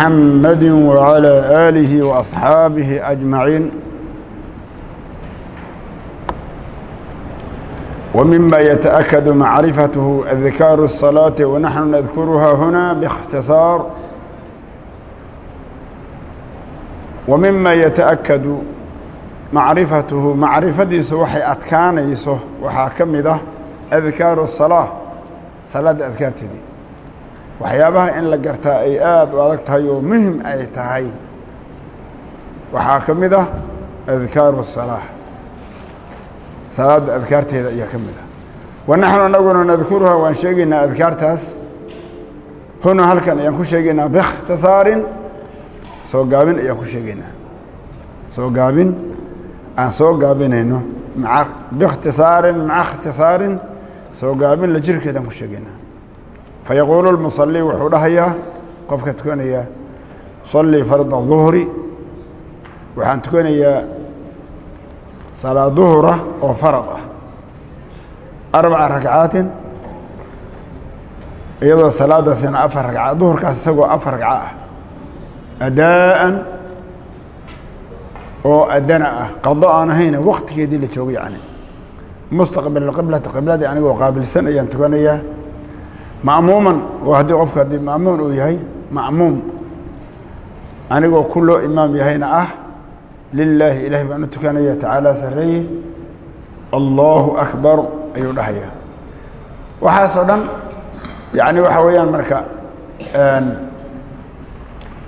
محمد وعلى آله وأصحابه أجمعين ومما يتأكد معرفته أذكار الصلاة ونحن نذكرها هنا باختصار ومما يتأكد macrifatuhu macrifadiisu waxay adkaanayso waxaa ka mid ah adkaaru الsalaa salaadda adkaarteedii waxyaabaha in la gartaa ay aada u adag tahay oo muhiim ay tahay. Waxaa ka mid ah adkaaru الsalaa salaadda adkaarteeda ayaa ka mid ah. Wa naxnu anaguna nadkuruha waan sheegaynaa adkaartaas. Huna halkan ayaan ku sheegaynaa bikhtisaarin soo gaabin ayaan ku sheegaynaa. Soo gaabin aan soo gaabinayno. Bikhtisaarin maca ikhtisaarin. Soo gaabin la jirkeedaan ku sheegaynaa fayaquulu lmusalli wuxuu dhahayaa qofka tukanaya sallii farda duhri waxaan tukanayaa salaad duhura oo farad ah arbaca rakcaatin iyadoo salaadaasina afar ragca duhurkaas isagoo afar ragco ah adaa'an oo adana ah qado aan ahayna waktigeedii la joogo yani mustaqbil qiblata qibladii anigoo qaabilsan ayaan tukanayaa ma'muuman haddii qofku haddii ma'muun uu yahay ma'muum. Anigoo ku imaam yahayna ah lilaahi ilahay baan u tukanaya tacaala sareeye allahu akbar ayuu dhahayaa. Waxaasoo dhan yani waxa weeyaan marka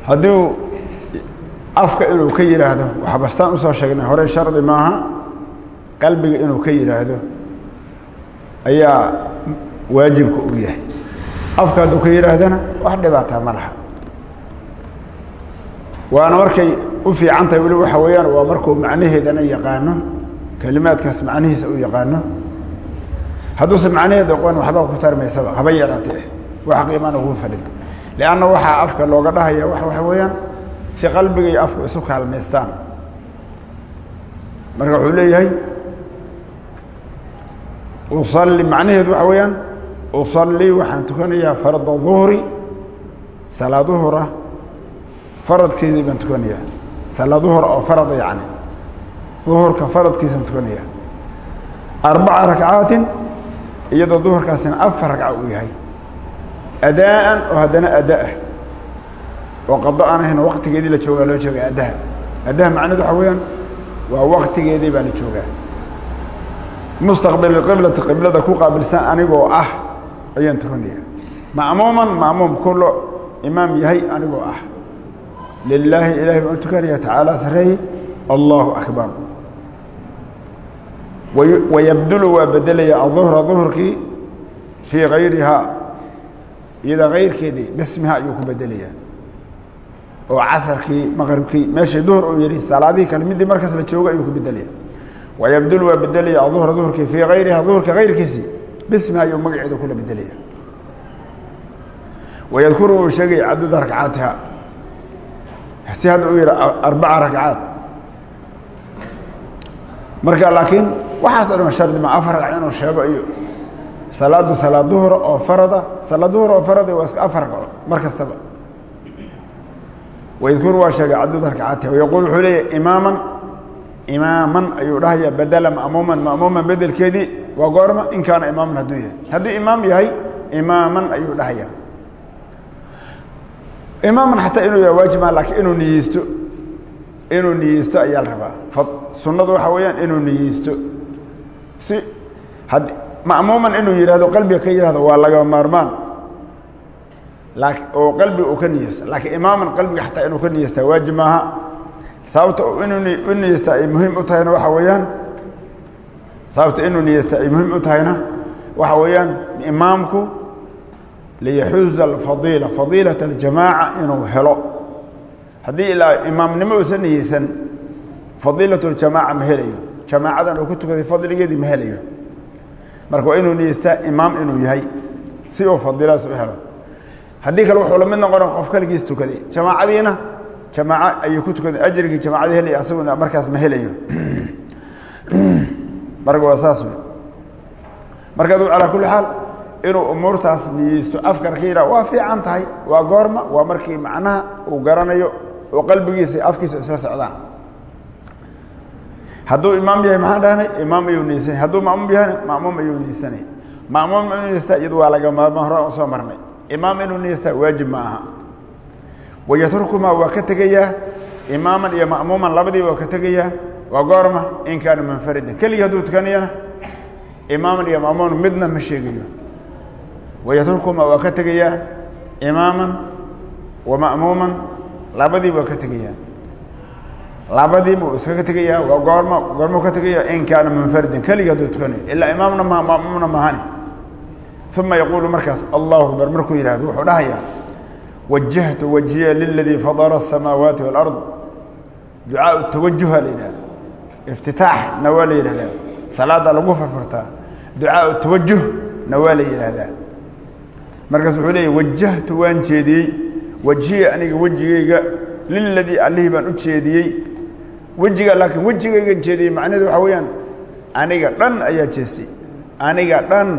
haddii afka inuu ka yidhaahdo waxaa u soo sheegnay hore shardi maaha qalbiga inuu ka yidhaahdo ayaa waajibka uu yahay afka hadduu ka yidhaahdana wax dhibaataa ma laha. Waana markay u fiican tahay weli waxa weeyaan waa markuu macnaheedana yaqaano kelimaadkaas macnihiisa uu yaqaano. Hadduusan macnaheeda oqon waxba ku tarmaysaba haba yaraatee wax qiimaana kuma fadhido lianna waxaa afka looga dhahaya wa waxa weeyaan si qalbiga iyo afku isu kaalmaystaan. Marka wuxuu leeyahay usalli macnaheedu waxa weeyaan usallii waxaan tukanayaa farda duhri salaad duhura faradkeedii baan tukanayaa. Salaad duhur oo farada yacni duhurka faradkiisaan tukanayaa. Arbaca rakcaatin iyadoo duhurkaasina afar ragca uu yahay. Adaa'an oo haddana ada-ah oo qado aan ahayn waktigeedii la joogaa loo jooga addaha. Addaha macneed waxa weeyaan waa waktigeedii baa la joogaa. Mustaqbil qiblati qiblada ku qaabilsan anigoo ah ayaan tukanaya ma'muuman ma'muum kulo imaam yahay anigoo ah. Lilaahi ilahay baan tukanaya tacaala sareeye allahu akbar. Wayabdulu waa bedelaya aduhra duhurkii fii kayrihaa iyada kayrkeedii bismiha ayuu ku bedelaya oo casarkii maqribkii meeshii duhur uu yihi salaadihii kale midii markaas la joogo ayuu ku bedelaya wayabdul waa bedelaya aduhra duhurkii fii kayriha duhurka kayrkiisii bismi ayuu magaceeda kula bedelaya wayadkuru uu sheegaya cadada rakcaatiha si hadda uu yihi arbaca rakcaad. Marka laakiin waxaas o dhan shardi ma afar ragc inuu sheego iyo salaadu salaad duhura oo farada. Salaad duhura oo farada waa afar ragco mar kastaba. Waydkuru waa sheegay cadada rakcaatiha wayaquul wuxuu leeyahy imaaman. Imaaman ayuu dhahaya badela ma'muuman ma'muuman bedelkeedii waa goorma in kaana imaaman hadduu yahay. Hadduu imaam yahay imaaman ayuu dhahaya imaaman xataa inuu yahay waajib maa laakiin inuu niyeysto. Inuu niyeysto ayaa la rabaa. Sunnadu waxaa weeyaan inuu niyeysto. Si had ma'muuman inuu yidhahdo qalbiga ka yidhahdo waa laga maarmaan. Oo qalbiga uu ka niyeysto laakiin imaaman qalbiga xataa inuu ka niyeystaa waajib maaha. Sababta inuu u niyeystaa ay muhiim u tahayna waxa weeyaan sababta inuu niyeystaa ay muhiim u tahayna waxa weeyaan imaamku liyaxuuza alfadiila fadiilat aljamaaca inuu helo. Haddii ilaa imaamnimo uusan niyeysan fadiilat ljamaaca ma helayo. Jamaacadan uu ku tukaday fadligeedii ma helayo. Marka waa inuu niyeystaa imaam inuu yahay si uu fadiiladaas u helo. Haddii kale wuxuu la mid noqona qof kaligiis tukaday. Jamaacadiina jamaaco ayuu ku tukaday ajrigii jamaacadii helaya asaguna markaas ma helayo marka waa saas wey marka aduu calaa kulli xaal inuu umuurtaas niyeysto afkar ka yidhah waa fiican tahay waa goorma waa markii macnaha uu garanayo oo qalbigiisa afkiisa isla socdaan. Hadduu imaam yahay maxaan dhahnay? Imaam ayuu niyeysanay hadduu ma'muum yahayna ma'muum ayuu niyeysanay ma'muum inuu niyeystaa iyadu waa laga maarma hore soo marnay. Imaam inuu niyeystaa waajib ma aha. Wayatrukumaa waa ka tegayaa. Imaaman iyo ma'muuman labadiiba waa ka tegayaa waa goorma in kaana munfaridan keligii hadduu tukanayana imaaman iyo ma'muuman midna ma sheegayo. Wayatrukumaa waa ka tegayaa imaaman wa ma'muuman labadiiba waa ka tegayaa. Labadiiba uu iskaga tegayaa waa goormo goormuu ka tegayaa in kaana munfaridan keligii hadduu tukanayo ilaa imaamna ma ma'muumna mahani uma yaquulu markaas allahu akbar markuu yidhahdo wuxuu dhahayaa wajahtu wajhiya liladii fadara asamaawaati wاlard ducaau tawajuha la yidhahda iftitaaxna waa la yidhahdaa salaada lagu furfurtaa ducaau tawajuhna waa la yidhaahdaa markaas wuxuu leeyay wajahtu waan jeediyey wajhiya aniga wejigayga liladii allihii baan u jeediyey wejiga laakiin wejigaygan jeediyey macnaheedu waxaa weeyaan aniga dhan ayaa jeestay aniga dhan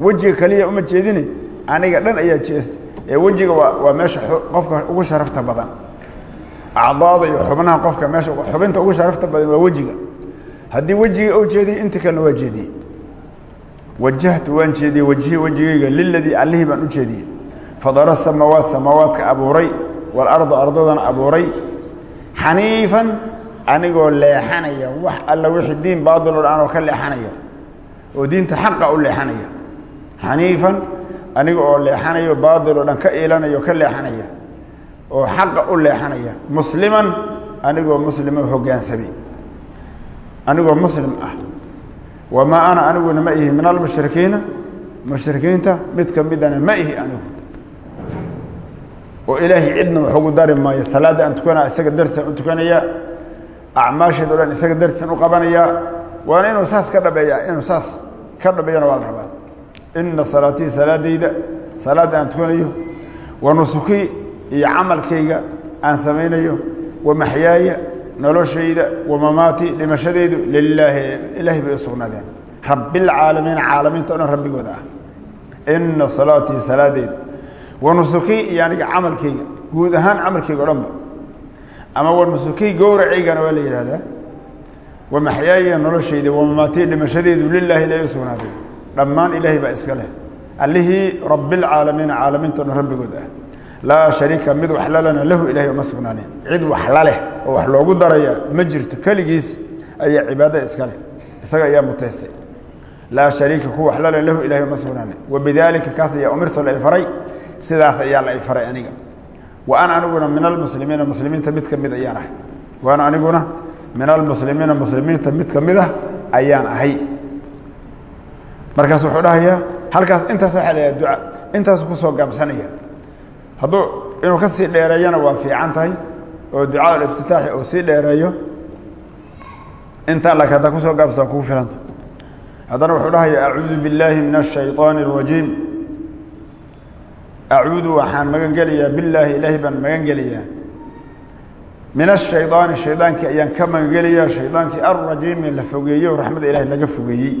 wejiga keliya uma jeedine aniga dhan ayaa jeestay ee wejiga waa waa meesha qofka ugu sharafta badan acdaada iyo xubnaha qofka meesha xubinta ugu sharafta badan waa wejiga. Haddii wejiga u jeediyey inta kalena waa jeediyey. Wajahtu waan jeediyey wajhi wejigayga liladii allihii baan u jeediyey. Fadara samaawaat samaawaadka abuuray. Waalarda ardadana abuuray. Xaniifan anigoo leexanaya. Wax alla wixii diin baadiloo dhan oo ka leexanaya oo diinta xaqa u leexanaya. Xaniifan aniga oo leexanayo baadiloo dhan ka iilanayo ka leexanaya oo xaqa u leexanaya. Musliman anigoo muslimo hoggaansamay anigoo muslim ah. Wamaa ana aniguna ma ihi min almushrikiina mushrikiinta mid ka midana ma ihi anigu. Oo ilaahay cidna wax ugu dari maayo salaadda aan tukanaa isaga dartisan u tukanayaa acmaasheed o dhan isaga dartisan u qabanayaa waana inuu saas ka dhabeeya inuu saas ka dhabeeyana waa la rabaa. Ina salaatii salaadayda salaadda aan tukanayo. Wa nusukii iyo camalkayga aan samaynayo wa noloshayda wa mamaatii dhimashadaydu lilaahi ilaahay bay u sugnaadeen. Rabbilcaalamiina caalamiinta o dhan rabbigooda ah. Ina salaatii salaadayda wa iyo aniga camalkayga guud ahaan camalkayga o dhanba. Ama wa nusukii gowracaygana waa la yidhahdaa wa noloshayda wa mamaatii lilaahi ilaahay u dhammaan ilaahay baa iska leh. Allihii rabbilcaalamiina caalamiinta o dhan rabbigooda ah laa shariika mid waxlalana lahu ilahay uma sugnaanin cid waxla leh oo wax loogu daraya ma jirto keligiis ayaa cibaada iska leh. Isaga ayaa mutaystay. Laa shariika ku waxlale lahu ilahay uma sugnaanin wabidaalika kaas ayaa umirto la faray sidaas ayaa la faray aniga. Wa ana aniguna min almuslimiina muslimiinta mid ka mid ayaan ahay. Wa ana aniguna min almuslimiina muslimiinta mid ka mid ah ayaan ahay. Markaas wuxuu dhahayaa halkaas intaas waxaa la duca intaasu ku soo gaabsanaya hadduu inuu ka sii dheereeyana waa fiican tahay oo ducaa liftitaaxi uu sii dheereeyo intaa laakiin haddaa kusoo gaabsan kugu filanta haddana wuxuu dhahaya acuudu billaahi min ashayطaani الrajiim acuudu waxaan magan gelayaa billaahi ilaahay baan magan gelayaa min ashayطaani shaydaankii ayaan ka magan gelayaa shaydaankii alrajiimi la fogeeyey oo raxmadda ilahay laga fogeeyey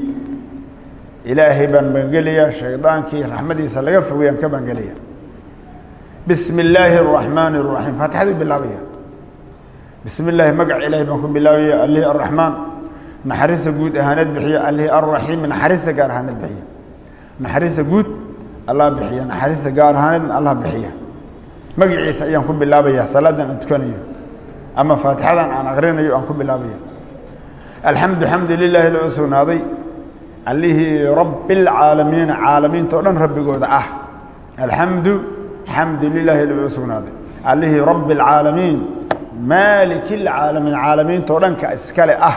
ilaahay baan magan gelayaa shaydaankii raxmadiisa laga fogeey aan ka magan gelaya bismi illaahi araxmaani araxiim faatixaduu bilaabaya. Bismi illaahi magaca ilahay baan ku bilaabaya. Allihii arraxmaan naxariista guud ahaaneed bixiya. Allihii arraxiim naxariista gaar ahaaneed bixiya. Naxariista guud allah bixiya. Naxariista gaar ahaaneedna allah bixiya. Magaciisa ayaan ku bilaabaya. Salaadan aan tukanayo. Ama faatixadan aan akrinayo aan ku bilaabaya. Alxamdu xamdu lilaahi loo sugnaaday allihii rabbilcaalamiina caalamiinta o dhan rabbigooda ah. Alxamdu xamdu lilaahi loo sugnaaday allihii rabbi اlcaalamiin maaliki اlcaalamiin caalamiinta o dhanka iskale ah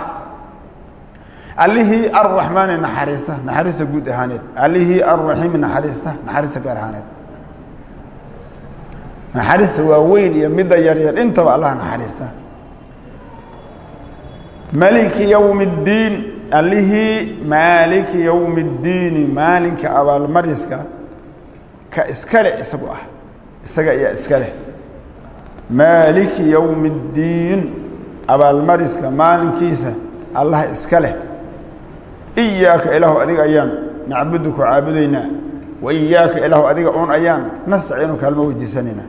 allihii arraxmaani naxariista naxariista guud ahaaneed allihii arraxiimi naxariista naxariista gaar ahaaneed naxariista waa weyn iyo midda yaryar intaba allah naxariista maliki yowmi اddiin allihii maaliki yowmi اddiini maalinka abaalmariska ka iskale isagu ah isaga ayaa iska leh. Maaliki yowmi اddiin abaalmariska maalinkiisa allah iska leh. Iyaaka ilaahu adiga ayaan nacbudu ku caabudaynaa wa iyaaka ilaahu adiga uun ayaan nastaciinu kaalmo weydiisanayna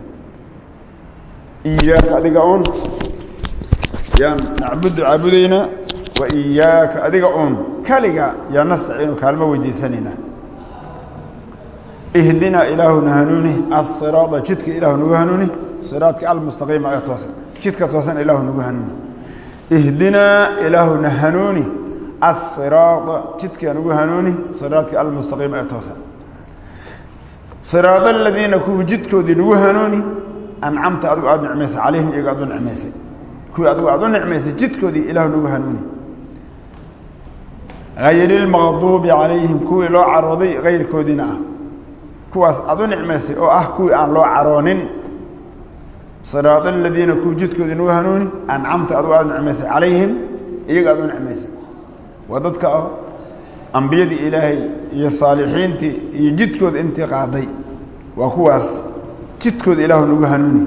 iyaaka adiga uun yaan nacbudu caabudaynaa wa iyaaka adiga uun kaliga yaa nastaciinu kaalmo weydiisanaynaa ihdinaa ilaahuna hanuuni asiraada jidka ilaahu nagu hanuuni siraadka almustaqiima ee toosan. Jidka toosan ilaahu nagu hanuuni ihdinaa ilaahuna hanuuni asiraada jidka nagu hanuuni siraadka almustaqiima ee toosan. Siraada aladiina kuwii jidkoodii nagu hanuuni ancamta adigu aad nicmaysay calayhim iyaga aad u nicmaysay. Kuwii adigu aad u nicmaysay jidkoodii ilaahu nagu hanuuni hayr ilmaqduubi calayhim kuwii loo carooday hayrkoodiina ah kuwaas aad u nicmaysay oo ah kuwii aan loo caroonin. Siraad aladiina kuwii jidkoodii nagu hanuuni ancamta adigu aad nicmaysay calayhim iyaga aad nicmaysay. Waa dadka ambiyadii ilaahay iyo saalixiintii iyo jidkooda intii qaaday. Waa kuwaas jidkooda ilaahu nagu hanuuni.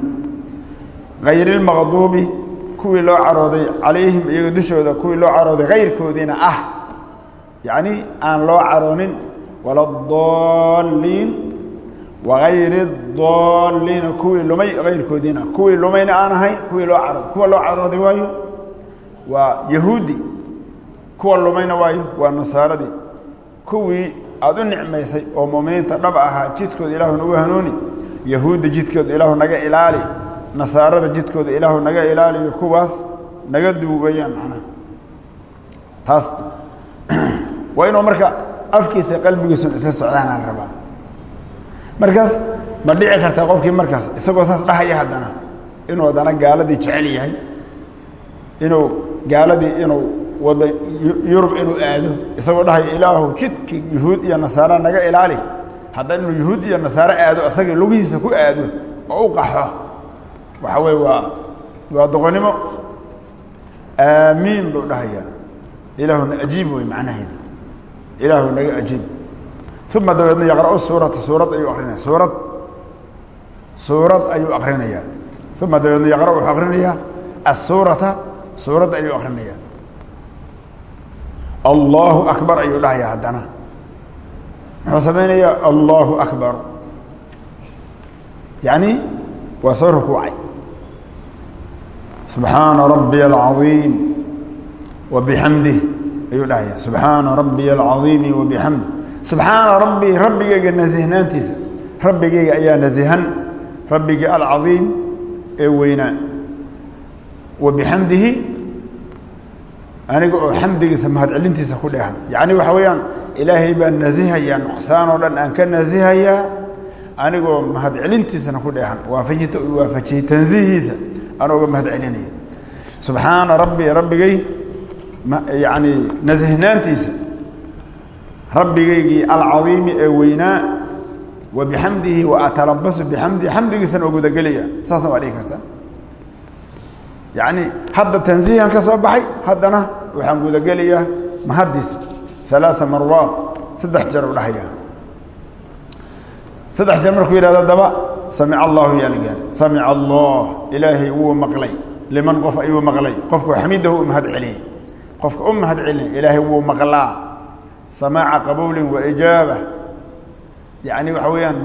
Hayr ilmaqduubi kuwii loo carooday calayhim iyaga dushooda kuwii loo carooday hayrkoodiina ah. Yacni aan loo caroonin wala daliin wagayri daliina kuwii lumay hayrkoodiina kuwii lumayna aan ahayn kuwii loo carooday kuwa loo carooday waayo waa yahuudi kuwa lumayna waayo waa nasaaradii kuwii aada u nicmaysay oo muminiinta dhab ahaa jidkooda ilaahu nagu hanuuni yahuudda jidkooda ilaahu naga ilaali nasaarada jidkooda ilaahu naga ilaaliyo kuwaas naga duugayaan macnaha taas waa inuu marka afkiisa qalbigiisun isla rabaa markaas ma dhici kartaa qofkii markaas isagoo saas dhahaya haddana inuu haddana gaaladii jecel yahay inuu gaaladii inuu wada yurub inuu aado isagoo dhahaya ilaahu jidki yuhuud iyo nasaara naga ilaali hadda inuu yuhuud iyo nasaare aado isagii lugihiisa ku aado oo u qaxo waxa weye waa waa doqonnimo aamiin buu dhahayaa. Ilaahuna ajiib wey macnaheeda ilaahu naga ajiib uma dabeedna yaqra'u suurata suurad ayuu akrinaya suurad suurad ayuu akrinayaa uma dabeedna yaqra' wuxuu akrinayaa asuurata suuradda ayuu akrinayaa allahu akbar ayuu dhahayaa haddana muxuu samaynayaa allahu akbar yacni waa soo rukuucay subxaana rabbiya alcaiim wa bixamdih ayuu dhahayaa subxaana rabbiya alcaiimi wa bixamdih subxaana rabbii rabbigayga nasihnaantiisa rabbigayga ayaa nasihan rabbigii alcaiim ee weynaa wa bixamdihi aniga oo xamdigiisa mahadcelintiisa ku dheehan. Yacni waxa weeyaan ilaahay baan nasihayaa nuqsaan oo dhan aan ka nasihayaa anigoo mahadcelintiisana ku dheehan. Waafajita waafajiyey tansiihiisa anooga mahadcelinaya. Subxaana rabbi rabbigay yani nasihnaantiisa rabbigaygii alcaiimi ee weynaa wa bixamdihi wa atalabasu bixamdihi xamdigiisana oo gudagelaya. Saasna waa dhihi kartaa yacni hadda tansiihan ka soo baxay haddana waxaan gudagelayaa mahaddiis. Alaaa marwaat saddex jeer u dhahaya saddex jeer markuu yidhahdo daba samic allahu yaa la gaari samic allah ilaahay wuu maqlay. Liman qof ayuu maqlay. Qofku xamidahu u mahad celiyey. Qofka u mahad celinay ilaahay wuu maqlaa samaaca qabuulin wa ijaaba. Yacni waxa weeyaan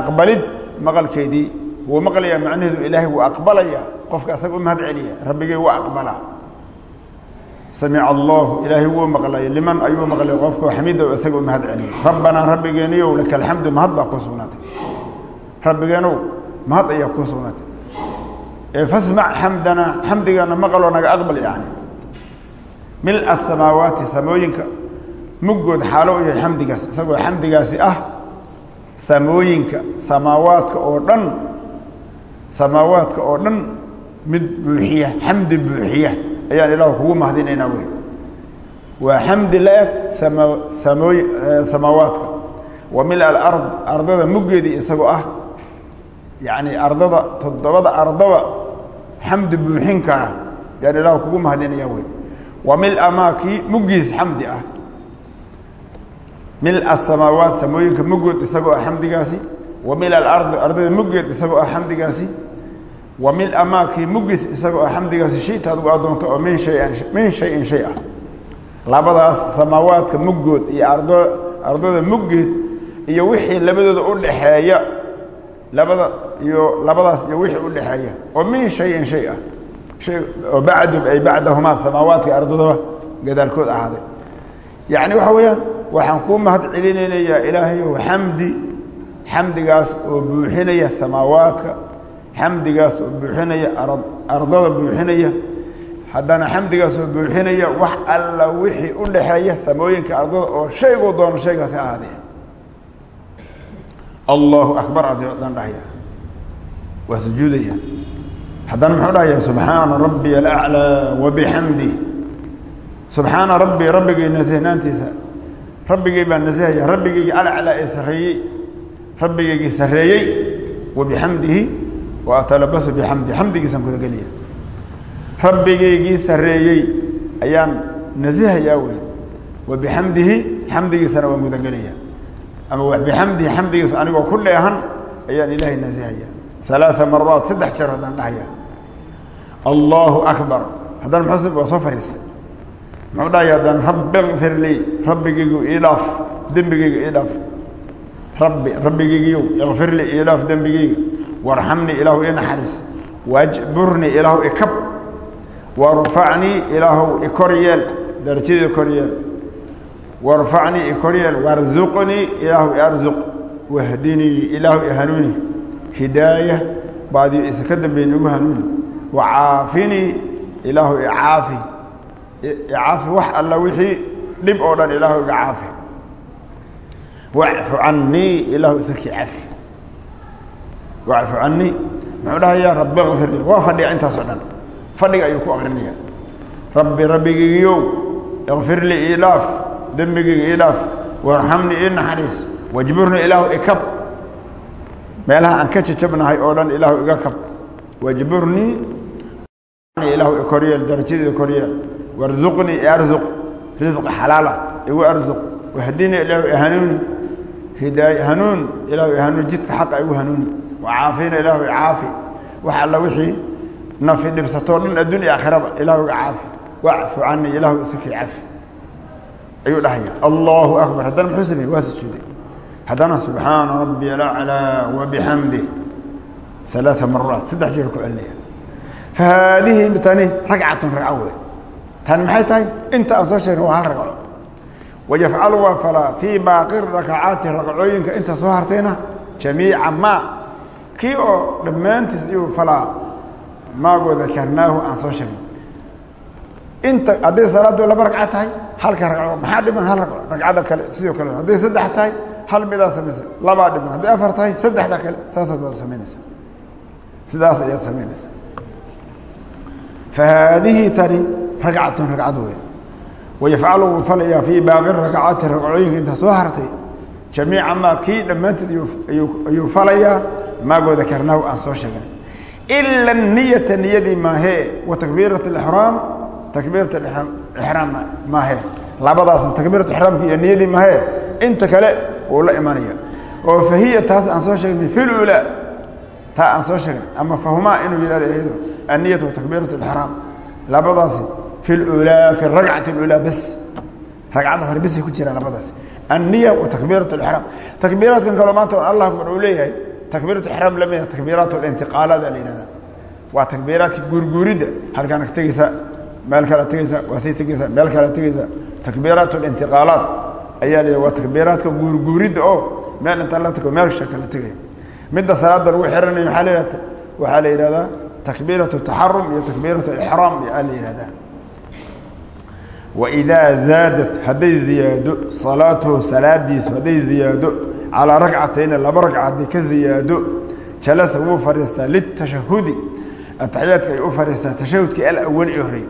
aqbalid maqalkeedii. Wuu maqlayaa macnaheedu ilaahay wuu aqbalayaa qofka asaga u mahad celiya rabbigay waa aqbalaa samic allahu ilaahay wuu maqlay liman ayuu maqlay qofka xamida isaga u mahad celiya. Rabbanaa rabbigeeniyow laka alxamdu mahad baa kuu sugnaatay. Rabbigeenow mahad ayaa kuu sugnaatay. Fasmac xamdana xamdigaana maqaloo naga aqbal yani mil asamaawaati samooyinka muggood xaalo u xamdigaas. Isagoo xamdigaasi ah samooyinka samaawaadka oo dhan samaawaadka oo dhan mid buuxiya xamdi buuxiya ayaan ilaahu kugu mahadinaynaa wey waa xamdi la-eg samooy samaawaadka. Wa mil alard ardada muggeedii isagoo ah yacni ardada toddobada ardaba xamdi buuxin kara ayaan ilaahu kugu mahadinayaa wey wa mil amaakii muggiis xamdi ah mil asamaawaat samooyinka muggood isagoo xamdigaasi wa mil alardi ardada muggeed isagoo xamdigaasi wa mil amaakii muggiis isagoo xamdigaasi shita adigu adoonto oo min shayan min shayin shay ah labadaas samaawaadka muggood iyo ardo ardada muggeed iyo wixii labadooda u dhaxeeya labada iyo labadaas iyo wixii u dhaxeeya oo min shayin shay ah oo bacdu ay bacdahumaa samaawaadka ardadaba gadaalkood ahaaday yacni waxa weeyaan waxaan kuu mahad celinaynayaa ilaahayow xamdi xamdigaas oo buuxinaya samaawaadka xamdigaas oo buuxinaya ardada buuxinaya haddana xamdigaas oo buuxinaya wax alla wixii u dhaxeeya samooyinka ardada oo shayguu doono shaygaasi ahaadee. Allahu akbar adan dhahaya. Waa sujuudaya. Haddana muxuu dhahaya subxaana rabbiy alaclaa wabixamdih subxaana rabbi rabbigay nasihnaantiisa rabbigay baa nasihaya rabbigayga alaclaa ee sarreeyey rabbigaygii sarreeyey wabixamdihi wa atalabasu bixamdihi xamdigiisaan kudageliya rabbigaygii sarreeyey ayaan nasihayaa wey wabixamdihi xamdigiisana waan gudagelaya ama bixamdihi xamdigiisa anigoo ku dheehan ayaan ilaahay nasihaya alaaa maraat saddex jeer haddaan dhahaya allahu akbar. Haddana muxuu waa soo fariistay muxuu dhahaya haddana rabbi kfir lii rabbigaygu iidhaaf dembigayga iidhaaf rabbi rabbigaygiyow ikfir lii iidhaaf dembigayga warxamnii ilaahu i naxariis wajburnii ilaahu ikab warfacnii ilaahu ikor yeel darajadeeda kor yeel warfacnii ikor yeel warzuqnii ilaahu iarzuq wahdinii ilaahu ihanuuni hidaaya baadiyo isa ka dambeyn igu hanuuni wacaafinii ilaahu icaafi icaafi wax alla wixii dhib oo dhan ilaahu iga caafi. Wacfu canii ilaahu isakii cafi wacfu canii muxuu dhahayaa rabbi kfir lii. Waa fadhiga intaasoo dhan. Fadhiga ayuu ku akrinaya rabbi rabbigaygiyow ikfir lii ilaaf dembigayga ilaaf warxamnii ii naxariis wajburnii ilaahu ikab meelaha aan ka jajabnahay oo dhan ilaahu iga kab. Wajburnii ilaahu ikoryeel darajadeeda koryeel warzuqnii iarzuq risq xalaala igu arzuq wahdinii ilaahu ihanuuni hidaay hanuun ilaahu ihanuun jidka xaqa igu hanuuni wacaafina ilaahu icaafi wax alla wixii nafi dhibsatoo dhan adduun iyo aakhiraba ilaahu iga caafi wacfu canii ilaahu isakii cafi ayuu dhahaya allahu akbar haddana muxuu sameeyey waa sujuuday haddana subxaana rabbi alaclaa wabixamdih alaaa maraat saddex jeer ku celinaya fa haadihi tani ragcatun ragco wey tan maxay tahay? Inta aan soo sheegna waa hal ragco wayafcalu waa falaa fii baaqi rakacaati ragcooyinka inta soo hartayna jamiica maa kii oo dhammaantiis ayuu falaa maagoo dakarnaahu aan soo sheegno inta hadday salaaddu laba ragco tahay halka ragco maxaa dhiman hal ragco ragcada kale sidoo kale hadday saddex tahay hal midaa samaysay labaa dhiman hadday afar tahay saddexda kale saasaad waad samaynaysaa sidaas ayaad samaynaysaa fa haadihi tani ragcatun ragcad wey wayafcalu wuu falayaa fii baaqi rakacaati ragcooyinka intaa soo hartay. Jamiica maa kii dhammaanteed ayuu falayaa maagoo dakarnaahu aan soo sheegnay. Ila niyata niyadii maahee wa takbiirat اlixraam takbiirat ixraam maahee labadaas takbiirat ixraamki iyo niyadii maahee inta kale wuu la imanaya oo fahiya taas aan soo sheegnay fi lulaa taa aan soo sheegnay. Ama fahumaa inuu yihahdo iyado anniyatu wa takbiirat اlixraam labadaasi fi lulaa fi ragcati اlulaa bes ragcadda hore ku jiraan labadaas anniya wa takbiirat اlixraam takbiiraadkan kaloo maanta allah akbar uu leeyahay takbiirat ixraam lama yihah takbiiraat lintiqaalaad la yihahda waa takbiiraadka guurguuridda meel kale tegeysa waa sii meel kale tegeysa takbiiraat lintiqaalaat ayaa la waa takbiiraadka guurguuridda oo meel inta la tago meel sha kala midda salaada lagu xiranayo la waxaa la yihahdaa takbiirat taxarum iyo takbiirat ixraam aa la waidaa zaadat hadday ziyaado salaatuhu salaadiisu hadday ziyaado calaa ragcatayni laba ragca ka ziyaado jalasa wuu fariistaa litashahudi ataxiyaadka ay u fariistaa tashahudkii alawali ee horey.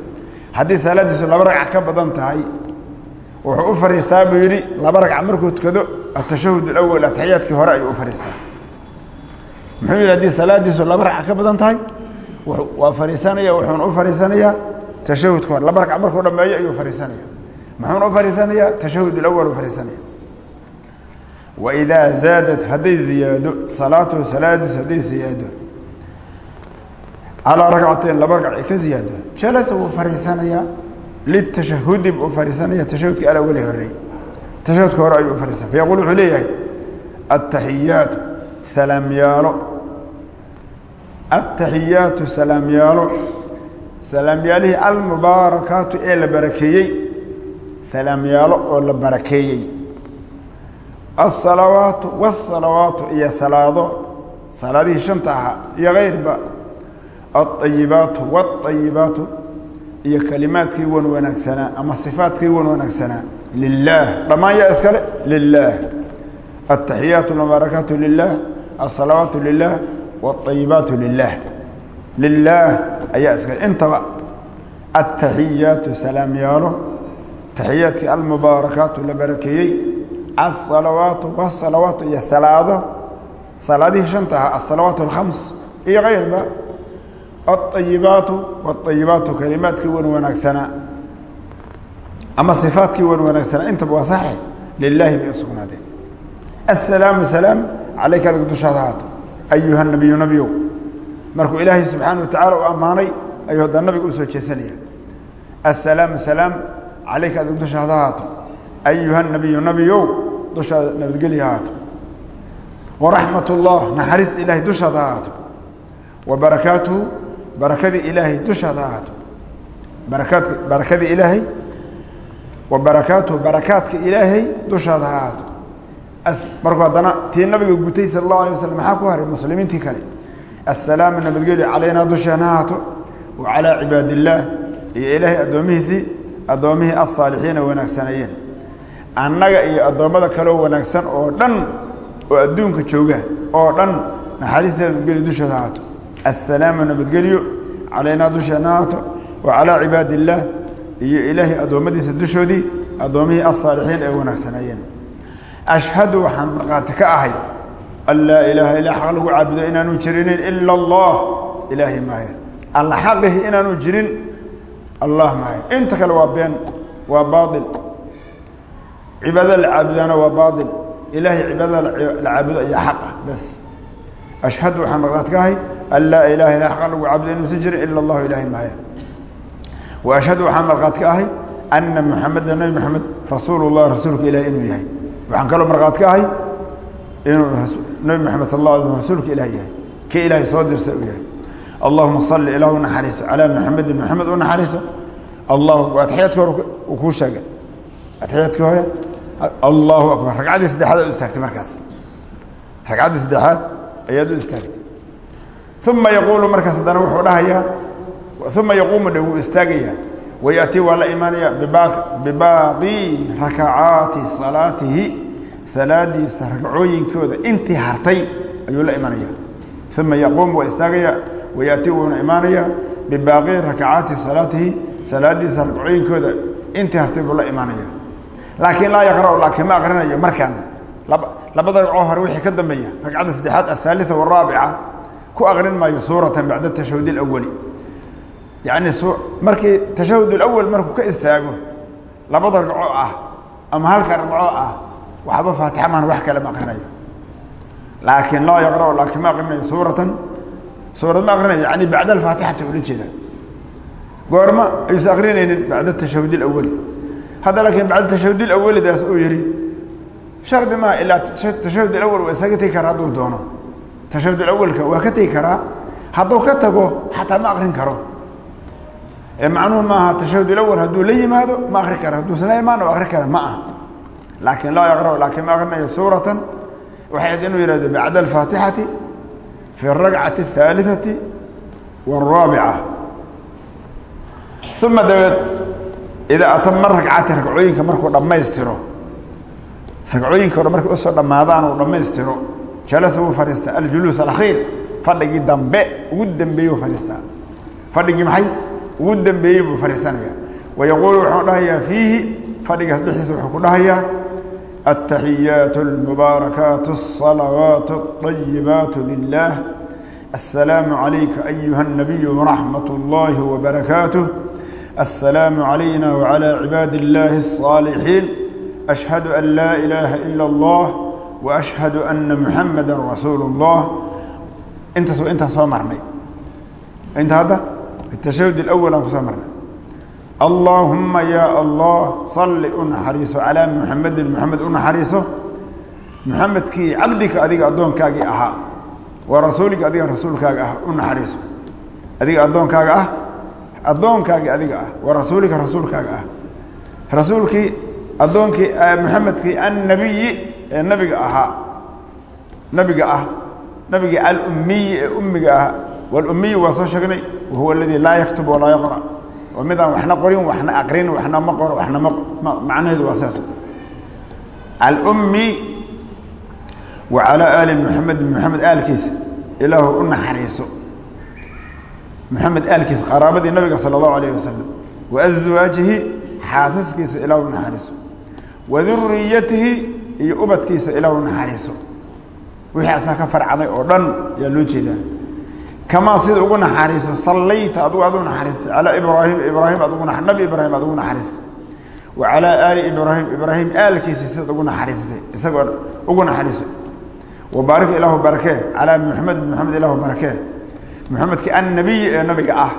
Haddii salaadiisu laba ragca ka badan tahay wuxuu u fariistaa buu yidhi laba ragca markuu tukado atashahud alawal ataxiyaadkii hore ayuu u fariistaa. Muxuu yidhi haddii salaadiisu laba ragca ka badan tahay waa fariisanaya wuxuuna u fariisanayaa tashahudka hore laba ragca markuu dhameeyo ayuu fariisanaya muxuuna u fariisanayaa? Tashahud alawal u fariisanaya waidaa zaadat hadday ziyaado salaatuhu salaadiisu hadday ziyaado. Calaa ragcatain laba ragc ka ziyaado jalasa wuu fariisanayaa. Litashahudi buu fariisanaya tashahudka alawali horey. Tashahudka hore ayuu fariisan fayaquul wuxuu leeyahay aلtaxiyaatu salaamyaalo aلtaxiyaatu salaamyaalo salaamyaalihii almubaarakaatu ee la barakeeyey salaamyaalo oo la barakeeyey الصلaوaaت والصلaوaaت iyo salaado salaadihii شhanta ahaa iyo غayrba الطayiبaaت والطayiبaaت iyo kelimaadkii wan wanaagsanaa ama صiفaatkii wan wanaagsanaa lilah dhammaan yaa iskale lilah التaحiyaaت المبaaرakaaت lilah الصلaوaaت lilah والطayiبaaت lilah lilaah ayaa iska intaba ataxiyaatu salaamyaalo taxiyaadkii almubaarakaatu la barakeeyey. Asalawaatu wsalawaatu iyo salaado. Salaadihii shanta ahaa asalawaat alkhams iyo kayrba aayibaatu waayibaatu kalimaadkii wan wanaagsanaa ama ifaadkii wan wanaagsanaa intaba waa saxi lilaahi bay u sugnaadeen. Asalaamu salaam calayka adiga dushaada haato ayuha nabiyu nabiyow markuu ilaahay subxaana watacaala u ammaanay ayuu haddana nabiga u soo jeesanaya asalaam salaam calayka adig dushaada ayuha nabiyu nabiyow dushaada nabadgelya ahaato waraxmat ullah naxariista ilaahay dushaada ahaato wa barakaatuhu barakadii ilaahay dushaada ahaato barakaadka barakadii ilaahay. Wa barakaatuhu barakaadka ilaahay dushaada ahaato markuu haddana tii nabiga gutay sala allahu alay waslm ku haray muslimiintii kale? asalaam nabadgeli calaynaa dusheena haato wa calaa cibaad illaah iyo ilaahay addoomihiisii addoommihii asaalixiina wanaagsanayeen annaga iyo addoommada kaleo wanaagsan oo dhan oo adduunka jooga oo dhan naxariista nabadgeli dusheeda haato assalaamu nabadgelyo calaynaa dusheena haato wa calaa cibaad illaah iyo ilaahay addoommadiisa dushoodii addoommihii asaalixiin ay wanaagsanayeen ashhadu waxaan ka ahay an laa ilaaha ilaa xaq lagu caabudo inaanu jirinin ila اllah ilaahay maahe alla xaqihi inaanu jirin allah maahe inta kale waa been waa baail cibaadada la caabudaana waa baail ilaahay cibaadada la caabudo ayaa xaqa bas ashhadu waxaan markhaati ka ahay ilaaha ilaa xaq lagu caabudo inuusan jirin ila allahu ilaahay maahe wa ashhadu waxaan markhaati ka ahay anna muxameda nebi moxamed rasuulu llah rasuulka ilahi inuu yahay waxaan kaloo inuu nebi moxamed sal la alay rasuulka ilaah yahay. Kii ilaahay soo dirsa uu yahay. Allahuma salli ilah u naxariiso calaa muxamedin moxamed u naxariiso allahu atxiyaadki hore uu kuu sheegay. Atxiyaadkii hore allahu akbar. Ragcaddii saddexaad aad u istaagtay markaas. Ragcaddii saddexaad ayaad u istaagtay. Uma yaquulu markaas haddana wuxuu dhahayaa uma yaquumu dhe wuu istaagayaa. Wayatii waa la imaanaya bibaaqi rakacaati salaatihi salaadiisa ragcooyinkooda intii hartay ayuu la imanaya. Uma yaquum waa istaagaya wayaati wuuna imaanaya. Bibaaqi rakacaati salaatihi salaadiisa ragcooyinkooda intii hartay buu la imaanaya. Laakiin laa yaqra'u laakiin ma aqrinayo markaan. Labada ragcoo hore wixii ka dambeeya ragcadda saddexaad athaalia waraabica ku aqrin maayo suuratan bacda tashahud اlawali yacni markii tashahud اlawal markuu ka istaago labada ragcoo ah ama halka ragcoo ah waxba faatixa mahan wax kale ma akrinayo laakiin laa yaqra'u laakiin ma akrinayo suuratan. Suurad ma akrinayo yani bacda alfaatixati ula jeeda. Goorma ayuusa akrinaynin bacda tashahud alawali hadda laakiin bacda tashahud alawalidaas uu yihi shardi maa ilaa tashahud alawal waa isaga tegi karaa hadduu doono. Tashahud alawalka waa ka tegi karaa hadduu ka tago xataa ma akrin karo. Ee macnuhu maaha tashahud alawal hadduu la yimaado ma akri kara. Hadduusana imaana akri kara ma ah laakiin laa yaqra'u laakiin ma akrinayo suuratan waxay ahayd inuu yihahdo bacda alfaatixati fi اragcati الثaaliثati والraabica uma dabeed idaa atama ragcati ragcooyinka markuu dhammaystiro ragcooyinka hore markay usoo dhammaadaan uu dhammaystiro jalasa wuu fadhiistaa aljuluus alakhiir fadhigii dambe ugu dambeeyey u fadhiistaa fadhigii maxay ugu dambeeyey buu fadhiisanaya wayaquulu wuxuu dhahayaa fiihi fadhigaas dhexdiisa wuxuu ku dhahayaa التحيات المباركات الصلوات الطيبات لله السلام عليك أيها النبي ورحمة الله وبركاته السلام علينا وعلى عباد الله الصالحين أشهد أن لا إله إلا الله وأشهد أن محمدا رسول الله انت سو انت سو مرني انت هذا التشهد الأول أنك سو مرني allaahumma yaa allah salli u naxariiso calaa muxamedin muxamed u naxariiso. Muxamedkii cabdika adiga addoonkaagii ahaa waa rasuuligii adiga rasuulkaaga ah u naxariiso. Adiga addoonkaaga ah addoonkaagii adiga ah waa rasuulika rasuulkaaga ah. Rasuulkii addoonkii muxamedkii annabiyi ee nabiga ahaa nabiga ah nabigii alummiyi ee ummiga ah walummiyi waa soo sheegnay wahuwa aladii laa yaktub walaa yaqra waa midaan waxna qorin waxna aqrin waxna ma qoro waxna macnaheedu waa saas. Alummi wa calaa aali muxamedin muxamed aalkiisa ilaahu u naxariiso. Muxamed aalkiisa qaraabadii nabiga sala allahu alayh wasalam wa aswaajihi xaasaskiisa ilaahu naxariiso. Wa duriyatihi iyo ubadkiisa ilaahu naxariiso. Wixii asaa ka farcamay oo dhan yaa loo jeedaa kamaa sida ugu naxariiso sallayta adugu aad u naxariistay calaa ibraahim ibraahim adugu nabi ibraahim aad ugu naxariistay wa calaa aali ibraahim ibraahim aalkiisa sidaad ugu naxariistay isagoo ugu naxariiso wa baarik ilaahu barakee calaa muxamed muxamed ilaahu barakee muxamedkii annabiyi ee nabiga ah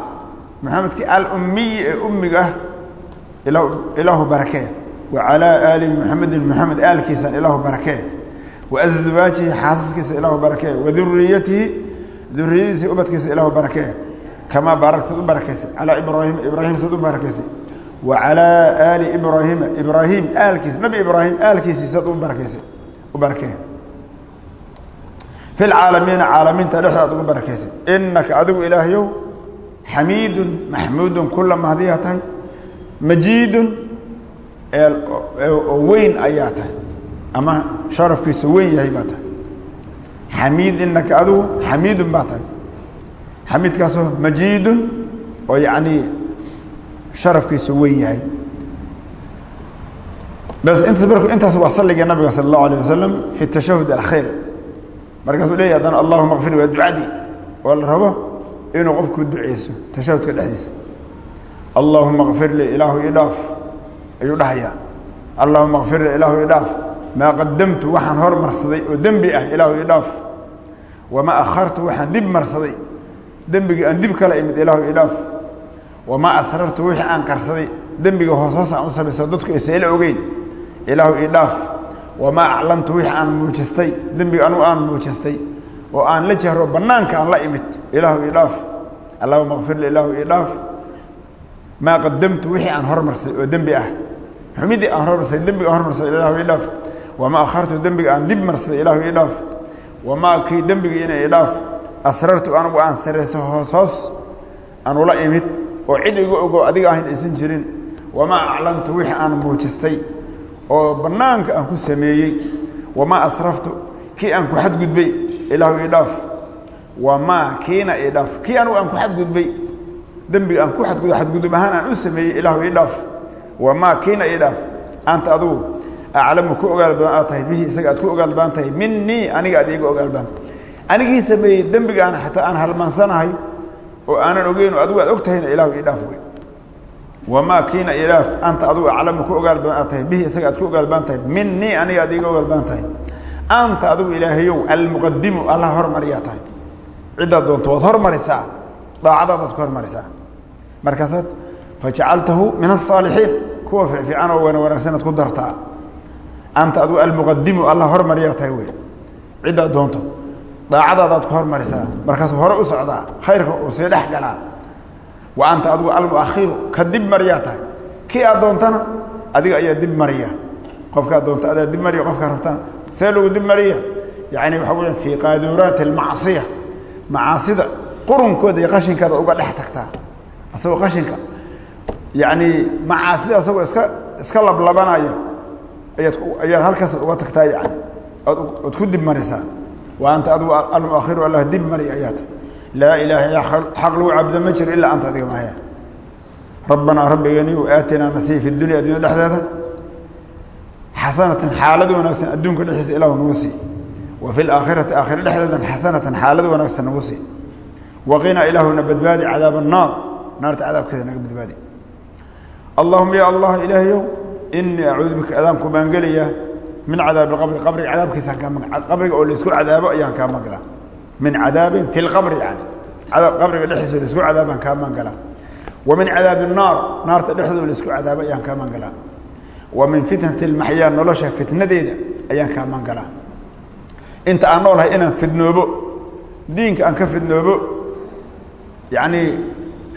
muxamedkii alummiyi ee ummiga ah ilaahu barakee wa calaa aali muxamedin muxamed aalkiisan ilaahu barakee wa aswaajihi xaasaskiisa ilaahu barakee wa duriyatihi duriyadiisa ubadkiisa ilaahu barakee kamaa baaraktaad u barakaysay. Calaa ibraahima ibraahim saad u barakaysay. Wa calaa aali ibraahima ibraahim aalkiisa nabi ibraahim aalkiisii saad u barakaysay. U barakee fi lcaalamiina caalamiinta dhexdaad ugu barakaysay. Inaka adigu ilaahyow xamiidun maxmuudun kula mahadiyaa tahay. Majiidun oo weyn ayaa tahay. Ama sharafkiisu weyn yahay baa tahay xamiid inaka adigu xamiidun baa tahay xamiidkaasoo majiidun oo yacnii sharafkiisu weyn yahay. Bas intaas waa salliga nabiga sala allahu alayh wasalam fi tashahud alkhayr. Markaasuu leeyahy haddana allahuma kfir waa ducadii oo la rabo inuu qofku duceyso tashahudka dhexdiisa. Allahuma kfir li ilaahu ii dhaaf ayuu dhahayaa. Allahuma kfir li ilaahu ii dhaaf maa qadamtu waxaan hormarsaday oo dembi ah ilaahu ii dhaaf. Wamaa akhartu waxaan dib marsaday. Dembigii aan dib kala imid ilaahu ii dhaaf. Wamaa asrartu wixii aan qarsaday. Dembiga hoos hoos aan u samayso dadku ayseela ogeyn ilaahu ii dhaaf. Wamaa aclantu wixii aan muujistay. Dembiga anugu aan muujistay. Oo aan la jahro bannaanka aan la imid. Ilaahu ii dhaaf. Allahuma kfir li ilaahu ii dhaaf. Maa qadamtu wixii aan hormarsaday oo dembi ah. Xumidii aan hormarsaday dembiga aan wamaa akhartu dembiga aan dib marsaday ilaahu ii dhaaf wamaa kii dembigiina ii dhaaf asrartu anugu aan sarayso hoos hoos aan ula imid oo cid igu ogo adiga ahayn aysan jirin wamaa aclantu wixii aan muujistay oo bannaanka aan ku sameeyey wamaa asraftu kii aan ku xadgudbay ilaahu ii dhaaf wamaa kiina ii dhaaf kii anugu aan ku xadgudbay dembiga aan ku adgud xadgudub ahaan aan u sameeyey ilaahu ii dhaaf wamaa kiina ii dhaaf anta adugu aclamu ku ogaal badan aad tahay bihi isaga aad ku ogaal badan tahay minii aniga aad iiga ogaal badan anigii sameeyey dembigaan xataa aan halmaansanahay oo aanan ogeyn adigu aad og ilaahu ii dhaaf wey wamaa kiina ii dhaaf anta adugu aclamu ku ogaal badan aad tahay bihi isaga aad ku ogaal badan tahay minii aniga aad iiga ogaal badan tahay anta adigu ilaahayow almuqadimu allah hormariyaa tahay ciddaad doonto waad hormarisaa daacadaadaad ku hormarisaa markaasaad fajacaltahu min asaalixiin kuwa fiicfiican oo wana wanaagsanaad ku dartaa anta adigu almuqadimu allah hormariyaa tahay wey ciddaad doonto. Daacadaadaad ku hormarisaa. Markaasuu hore u socdaa khayrka uu sii dhex galaa. Wa anta adigu almuakhiru ka dib mariyaa tahay. Kii aad doontana adiga ayaa dib mariya. Qofkaad doonto adaa dib mariya. Qofkaa rabtana see lagu dib mariya. Yacni waxaa weya fii qaaduuraati almacsiya macaasida qurunkooda iyo qashinkaada uga dhex tagtaa. Asagoo qashinka yacni macaasida asagoo iska iska lablabanayo ayaad halkaas uga tagtaa yani ood ku dib marisaa. Wa anta adigu almuakhiru allah dib mari ayaa tahay laa ilaaha ilaa xaq lagu cabdo ma jiro anta adiga mahaya rabbanaa rabbigeeniyu aatinaa nasiib fi dunya addunya dhexdeeda. Xasanatan xaalad wanaagsan adduunka dhexdiisa ilahu nagu sii. Wa fi laakhirati aakhira dhexdeedan xasanatan xaalad wanaagsan nagu sii. Waqinaa ilaahuna badbaadi cadaab annaar naarta cadaabkeeda naga badbaadi. Allahuma ya allah ilaahayow inii acuudu bika adaan ku maangelayaa min cadaabi qabri qabriga cadaabkiisaan kaa magna qabriga oo la isku cadaabo ayaan kaa magalaa min cadaabin fi lqabri yani. Cadaab qabriga dhexdiisa la isku cadaabaan kaa maangalaa. Wa min cadaabi naar naarta dhexdooda la isku cadaabo ayaan kaa maangalaa. Wa min fitnati lmaxyaa nolosha fitnadeeda ayaan kaa maangalaa. Inta aan noolahay inaan fidnoobo diinka aan ka fidnoobo yacnii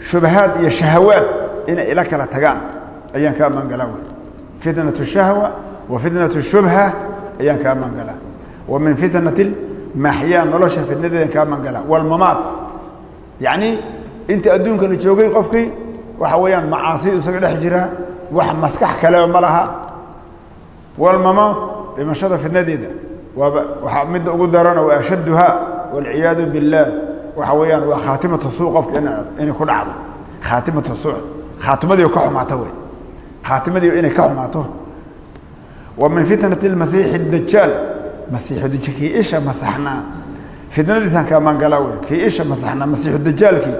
shubahaad iyo shahawaad inay ila kala tagaan ayaan kaa maangalaa wey fitnatu shahwa wa fitnatu shubha ayaan kaa maangalaa wa min fitnati maxyaa nolosha fitnadeedan kaa maangalaa walmamaad yacnii inta adduunka la joogay qofkii waxa weeyaan macaasi isaga dhex jiraa wax maskax kaleba ma laha. Walmamaad dhimashada fitnadeeda. Waaba waxaa midda ugu darana wa ashadduhaa waalciyaadu biاllaah waxa weeyaan waa khaatimatu suu qofka inay ku dhacdo. Khaatimatu suu khaatimadii ka xumaato wey xaatimadii inay ka xumaato wa min fitnati masiixi dajaal masiixudaj kii isha masaxnaa fitnadiisaan kaa maangala wey kii isha masaxnaa masiixudajaalkii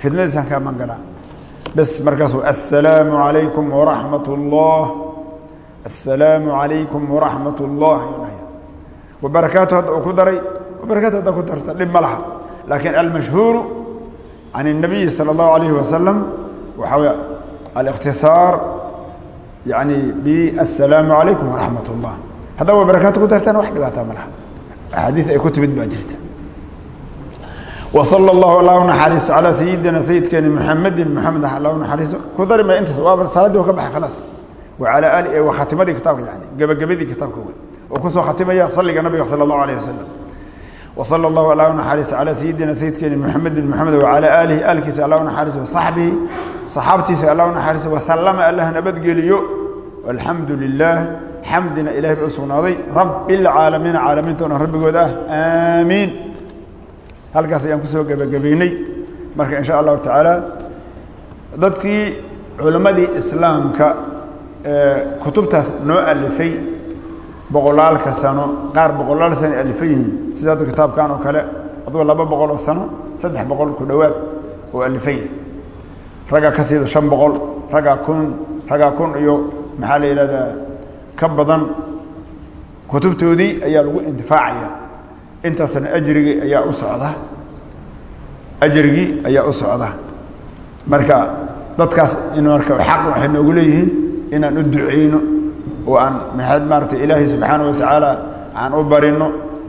fitnadiisaan kaa maangalaa bes markaasu assalaamu calaykum waraxmat ullah assalaamu calaykum waraxmat ullah wabarakaatu hadda uu ku daray wabarakaatu hadda ku darta dhib ma laha. Laakiin almashhuuru can اnabiyi sala اllahu alayhi wasalam waxaa wey alikhtisaar yani biassalaamu calaykum waraxmat اllah haddaba wabarakaatu ku dartaan wax dhibaataa ma laha axaadiis ay ku timid baa jirta وصلى الله الله نحariisto على سيدنا سيدkeeni محمد محمد الله نحariiso ku dari ma intaas waa saladii oo ka baxay khلاص وعلى آله wa khatimadii kitaabka yani gebagabadii kitaabka wey oo kusoo khatimaya صaliga nabiga صلى الله عليه وسلم وصلى الله الله نحariisto على سيدنا سيدkeeni محمد محمد وعلى آله آلkiisa الله نحariiso وصaحبihi صaxaabtiisa الله نحariiso وسلم الله nabadgeliyo والحamdu لله xamdina ilahay ba u sugnaaday رab العaalamiina caalamiintoona rabbigood ah aamiin halkaas ayaan kusoo gebagabaynay marka in sha allahu tacaala dadkii culimmadii islaamka kutubtaas noo alifay boqolaalka sano qaar boqolaal sano alifan yihiin sida hadda kitaabkan oo kale adugo laba boqol oo sano saddex boqol ku dhowaad oo alifan yahi raggaa ka siida shan boqol raggaa kun raggaa kun iyo maxaa la yidhahdaa ka badan kutubtoodii ayaa lagu intifaacaya. Intaasna ajrigii ayaa u socda. Ajrigii ayaa u socda. Marka dadkaas in marka xaq waxay noogu leeyihiin inaan u duceyno oo aan maxaad maaragtay ilaahay subxaana wa tacaala aan u barino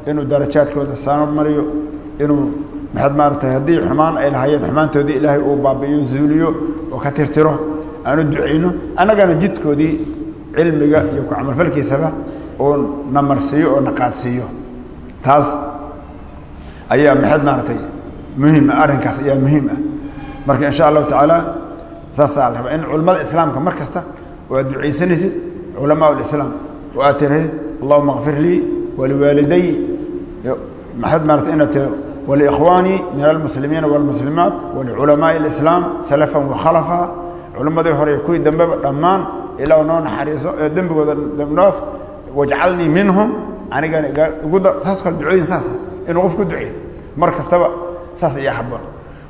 inuu darajaadkooda saano mariyo inuu maxaad maaragtay haddii xumaan ay lahaayeen xumaantoodii ilaahay uu baabi'iyo zuuliyo oo ka tirtiro aan u duceyno annagana jidkoodii cilmiga iyo ku camalfalkiisaba oo na marsiiyo oo na qaadsiiyo. Taas ayaa maxaad maaragtay muhiima arrinkaas ayaa muhiim ah. Marka in sha allahu tacaala saasaa la rabaa in culimmada islaamka mar kasta oo aad ducaysanaysid ulislaam oo aad tirahdid allahuma kfir lii waliwaaliday maxaad maarata inaad tira waliikhwaanii min almuslimiina wاlmuslimaat waliculamaai اlislaam salafan wakhalafa culimmadii hore iyo kuwii dambeba dhammaan ilaa noo naxariiso ee dembigooda dembdhoof wajcalnii minhum anigana saas kale ducooyin saasa inuu qof ku duceeyo mar kastaba saas ayaa haboon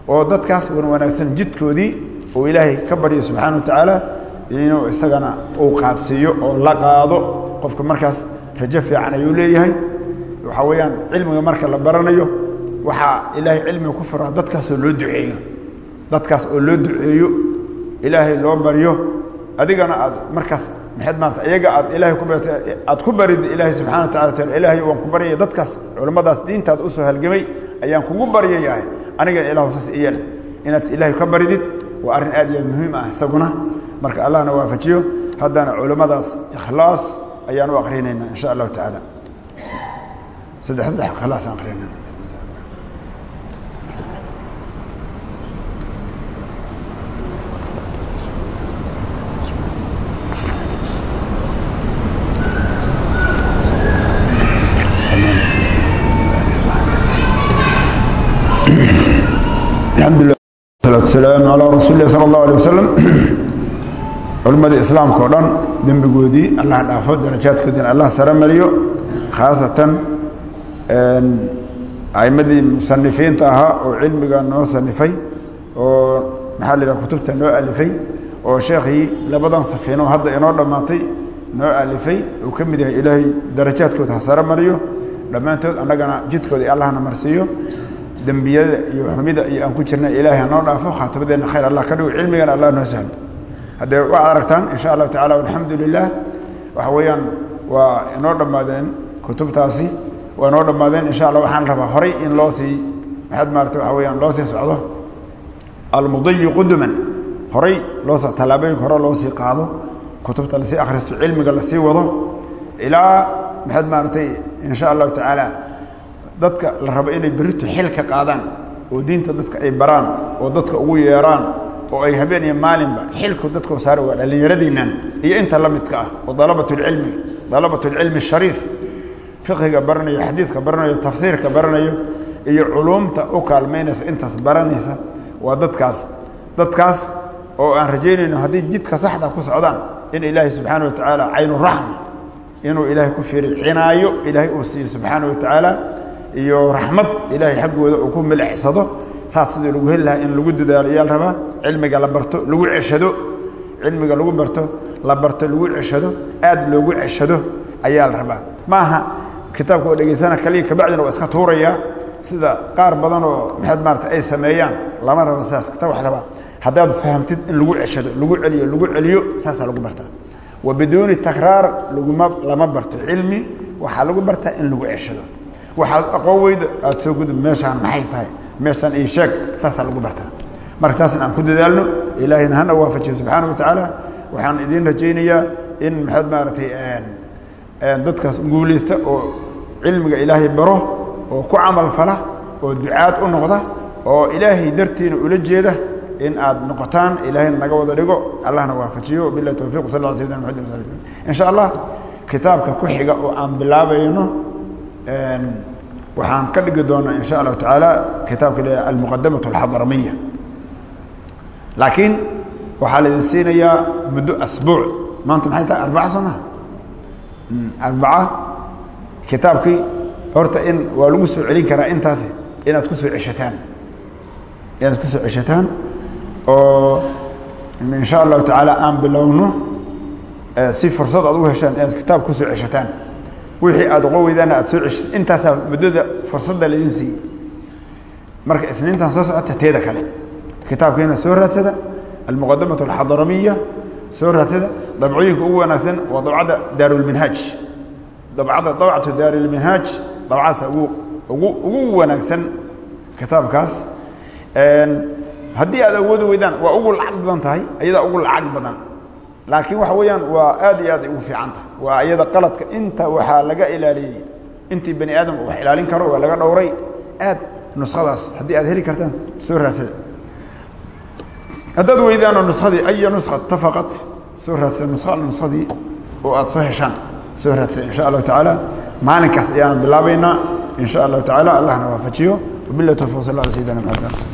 oo dadkaas wan wanaagsan jidkoodii uu ilaahay ka baryo subxaana wa tacaala inuu isagana uu qaadsiiyo oo la qaado qofka markaas rajo fiican ayuu leeyahay. Waxaa weeyaan cilmiga marka la baranayo waxaa ilaahay cilmiga ku furaa dadkaasoo loo duceeyo. Dadkaas oo loo duceeyo ilaahay loo baryo adigana aad markaas maxaad maarata iyaga aad ilaahay ku barta aad ku barida ilaahay subxana wa tacala taala ilaahay waan ku baryaya dadkaas culimmadaas diintaad u soo halgamay ayaan kugu baryayahay. Anigana ilahu saas iyal inaad ilaahay ka baridid waa arrin aad iyo muhiim ah isaguna. Marka allahna waafajiyo. Haddana culimmadaas ikhlaas ayaan u akrinaynaa in sha allahu tacaala saddex saddex ikhlaas aan akrinayna salatu salaam calaa rasuuli lah sala allahu alay wasalam culimmadii islaamka oo dhan dembigoodii allah dhaafo darajaadkoodiina allah sare mariyo khaasatan a'imadii musanifiinta ahaa oo cilmiga noo sanifay oo maxaa la yidhaha kutubta noo alifay oo sheekhii labadan safiino hadda inoo dhammaatay noo alifay uu ka mid yahay ilaahay darajaadkooda ha sare mariyo dhammaantood annagana jidkooda allahna marsiiyo dembiyada iyo xumida iyo aan ku jirna ilaahay hanoo dhaafo khaatimadeenna khayr allah ka dhigo cilmigana allah noo sahlo. Haddee waxaad aragtaan in sha allahu tacala alxamdu lilah waxa weeyaan waa inoo dhammaadeen kutubtaasi waa noo dhammaadeen insha allah waxaan rabaa horay in loo sii maxaad maarata waxa weyaan loo sii socdo. Almudiyi quduman horay loo so tallaabooyinka hore loo sii qaado kutubta la sii akhristo cilmiga la sii wado ilaa maxaad maaragtay insha allahu tacaala dadka la rabo inay berito xil ka qaadaan oo diinta dadka ay baraan oo dadka ugu yeeraan oo ay habeen iyo maalinba xilku dadka saara waa dhallinyaradiinnan iyo inta la midka ah oo dalabatulcilmi dalabatulcilmi shariif fiqiga baranayo xadiidka baranayo tafsiirka baranayo iyo culuumta u kaalmaynaysa intaas baranaysa waa dadkaas. Dadkaas oo aan rajaynayno haddii jidka saxda ku socdaan in ilaahay subxaana wa tacaala caynuraxma inuu ilaahay ku fiiri ilaahay uu siiyo subxaana wa tacaala iyo raxmad ilaahay xaggooda uu ku milicsado saas sidii lagu heli lahaa in lagu dadaalo ayaa la rabaa cilmiga la barto lagu ceshado. Cilmiga lagu barto la barto lagu ceshado aad loogu ceshado ayaa la rabaa. Ma aha kitaabka oo dhegeysana kaliya kabacdina waa iska tuurayaa sida qaar badan oo maxaad maarata ay sameeyaan lama raba sidaas kitaab wax rabaa. Haddaad fahamtid in lagu ceshado lagu celiyo lagu celiyo saasaa lagu bartaa. Wa biduuni takraar laguma lama barto. Cilmi waxaa lagu bartaa in lagu ceshado waxaad aqoon weyda aada soo gudub meeshaan maxay tahay? Meeshaan ii sheeg saasaa lagu bartaa. Marka taasna aan ku dadaalno ilaahayna hana waafajiyo subxaana wa tacaala waxaan idiin rajaynayaa in maxaad maaragtay dadkaas guulaysta oo cilmiga ilaahay baro oo ku camal fala oo ducaad u noqda oo ilaahay dartiina ula jeeda in aad noqotaan ilaahayna naga wada dhigo allahna waafajiyo. Bilahi towfiq sal ala sayidina maxamed sal in sha allah kitaabka ku xiga oo aan bilaabayno waxaan ka dhigi doonaa in allahu tacaala kitaabka l almuqadamaة اlxadramiya laakiin waxaa laidin siinayaa muddo asbuuc. Maanta maxay tahay? Arbaca soo maha arbaca. Kitaabkii horta in waa lagu soo celin karaa intaasi inaad ku soo ceshataan. Inaad ku soo ceshataan oo in allahu tacaala aan bilowno si fursad aad ugu heshaan inaad kitaab ku soo ceshataan wixii aad oqon weydaana aad soo ceshat intaasaa muddada fursadda laydin siiyey. Marka isniintan soo socota teeda kale. Kitaabkeena soo raadsada almuqadamaة alxadramiya soo raadsada dabcooyinka ugu wanaagsan waa dabcadda daarulminhaaj dabcadda dabcatu daarulminhaaj dabcadaasa ugu ugu ugu wanaagsan kitaabkaas. Haddii aad awoodi weydaan waa ugu lacag badan tahay ayadaa ugu lacag badan laakiin waxa weeyaan waa aad iyo aad ay ugu fiican tahay waa iyada qaladka inta waxaa laga ilaaliyey. Intii bani aadam wax ilaalin karo waa laga dhowray. Aad nuskhadaas haddii aad heli kartaan soo raadsada haddaad weydaanoo nuskadii aya nuska itafaqat soo raadsada nuska nuskadii oo aad soo heshaan. Soo raadsada in sha allahu tacaala. Maalinkaas ayaana bilaabaynaa. In sha allahu tacaala allahna waafajiyo. Wabillahi tawfiq sal ala sayidina maxamed